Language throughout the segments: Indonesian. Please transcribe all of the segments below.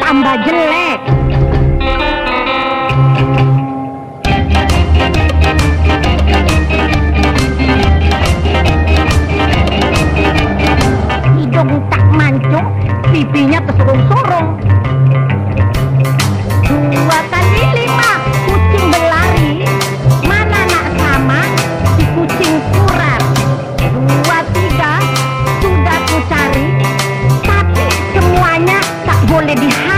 Tambah jelek. hidung tak mancung, pipinya tersurung-surung. Dua kali lima, kucing berlari, mana nak sama, si kucing surat. Dua tiga, sudah ku cari, tapi semuanya tak boleh diharap.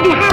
Tak boleh